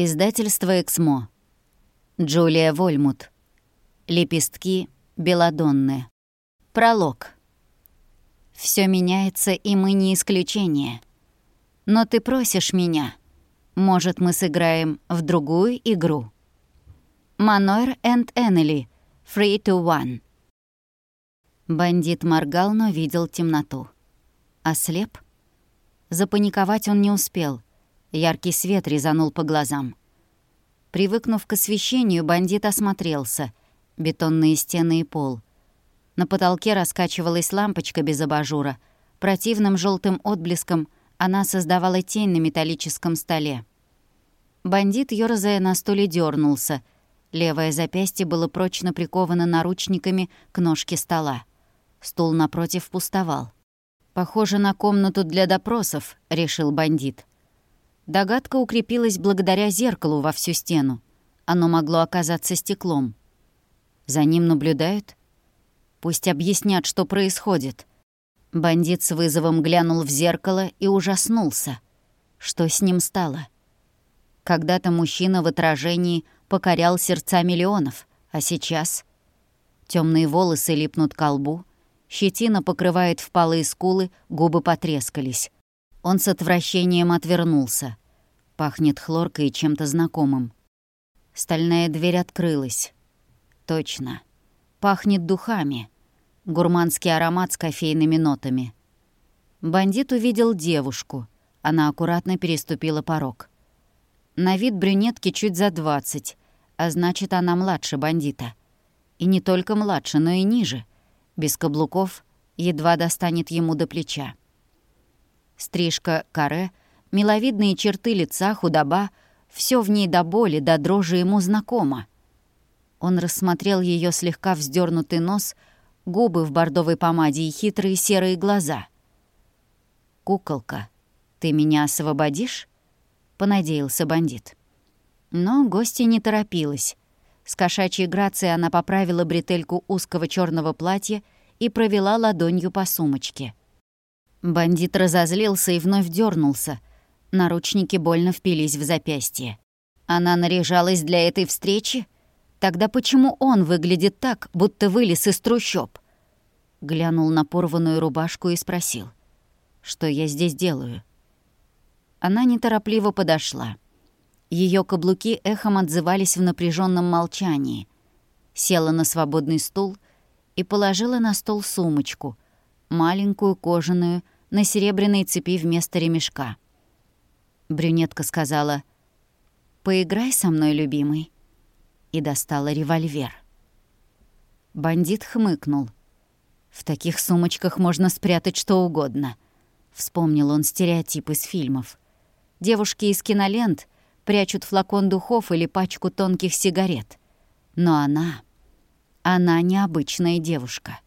Издательство «Эксмо». Джулия Вольмут. Лепестки белодонны. Пролог. Все меняется, и мы не исключение. Но ты просишь меня. Может, мы сыграем в другую игру? Манойр энд Эннели. Free to one. Бандит моргал, но видел темноту. Ослеп? Запаниковать он не успел — Яркий свет резанул по глазам. Привыкнув к освещению, бандит осмотрелся. Бетонные стены и пол. На потолке раскачивалась лампочка без абажура. Противным желтым отблеском она создавала тень на металлическом столе. Бандит, ёрзая на стуле, дернулся. Левое запястье было прочно приковано наручниками к ножке стола. Стул напротив пустовал. «Похоже на комнату для допросов», — решил бандит. Догадка укрепилась благодаря зеркалу во всю стену. Оно могло оказаться стеклом. За ним наблюдают? Пусть объяснят, что происходит. Бандит с вызовом глянул в зеркало и ужаснулся. Что с ним стало? Когда-то мужчина в отражении покорял сердца миллионов, а сейчас... Темные волосы липнут к лбу, щетина покрывает впалые скулы, губы потрескались. Он с отвращением отвернулся. Пахнет хлоркой и чем-то знакомым. Стальная дверь открылась. Точно. Пахнет духами. Гурманский аромат с кофейными нотами. Бандит увидел девушку. Она аккуратно переступила порог. На вид брюнетки чуть за двадцать, а значит, она младше бандита. И не только младше, но и ниже. Без каблуков едва достанет ему до плеча. Стрижка каре, миловидные черты лица, худоба — все в ней до боли, до дрожи ему знакомо. Он рассмотрел ее слегка вздернутый нос, губы в бордовой помаде и хитрые серые глаза. «Куколка, ты меня освободишь?» — понадеялся бандит. Но гостья не торопилась. С кошачьей грацией она поправила бретельку узкого черного платья и провела ладонью по сумочке. Бандит разозлился и вновь дернулся. Наручники больно впились в запястье. Она наряжалась для этой встречи? Тогда почему он выглядит так, будто вылез из трущоб? Глянул на порванную рубашку и спросил. «Что я здесь делаю?» Она неторопливо подошла. Ее каблуки эхом отзывались в напряженном молчании. Села на свободный стул и положила на стол сумочку — маленькую кожаную, на серебряной цепи вместо ремешка. Брюнетка сказала «Поиграй со мной, любимый», и достала револьвер. Бандит хмыкнул. «В таких сумочках можно спрятать что угодно», — вспомнил он стереотип из фильмов. «Девушки из кинолент прячут флакон духов или пачку тонких сигарет. Но она... она необычная девушка».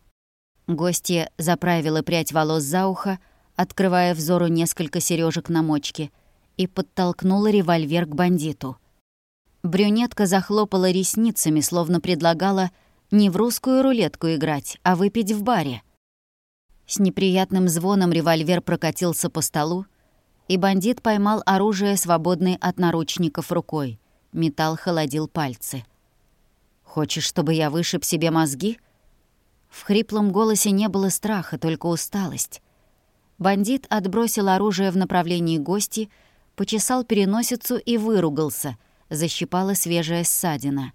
Гостья заправила прядь волос за ухо, открывая взору несколько сережек на мочке, и подтолкнула револьвер к бандиту. Брюнетка захлопала ресницами, словно предлагала не в русскую рулетку играть, а выпить в баре. С неприятным звоном револьвер прокатился по столу, и бандит поймал оружие, свободное от наручников рукой. Металл холодил пальцы. «Хочешь, чтобы я вышиб себе мозги?» В хриплом голосе не было страха, только усталость. Бандит отбросил оружие в направлении гости, почесал переносицу и выругался, защипала свежая ссадина.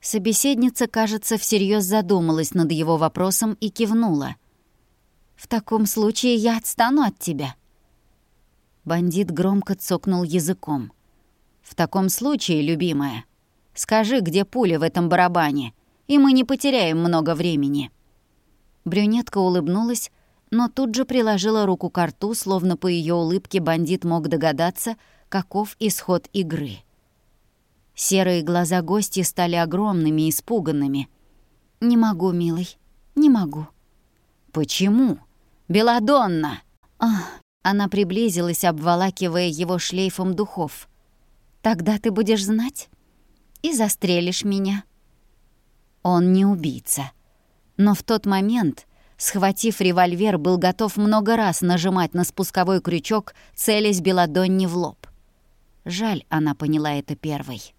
Собеседница, кажется, всерьез задумалась над его вопросом и кивнула. «В таком случае я отстану от тебя». Бандит громко цокнул языком. «В таком случае, любимая, скажи, где пуля в этом барабане?» И мы не потеряем много времени». Брюнетка улыбнулась, но тут же приложила руку к рту, словно по ее улыбке бандит мог догадаться, каков исход игры. Серые глаза гости стали огромными и испуганными. «Не могу, милый, не могу». «Почему? Беладонна!» Ах, она приблизилась, обволакивая его шлейфом духов. «Тогда ты будешь знать и застрелишь меня». Он не убийца. Но в тот момент, схватив револьвер, был готов много раз нажимать на спусковой крючок, целясь Беладонне в лоб. Жаль, она поняла это первой.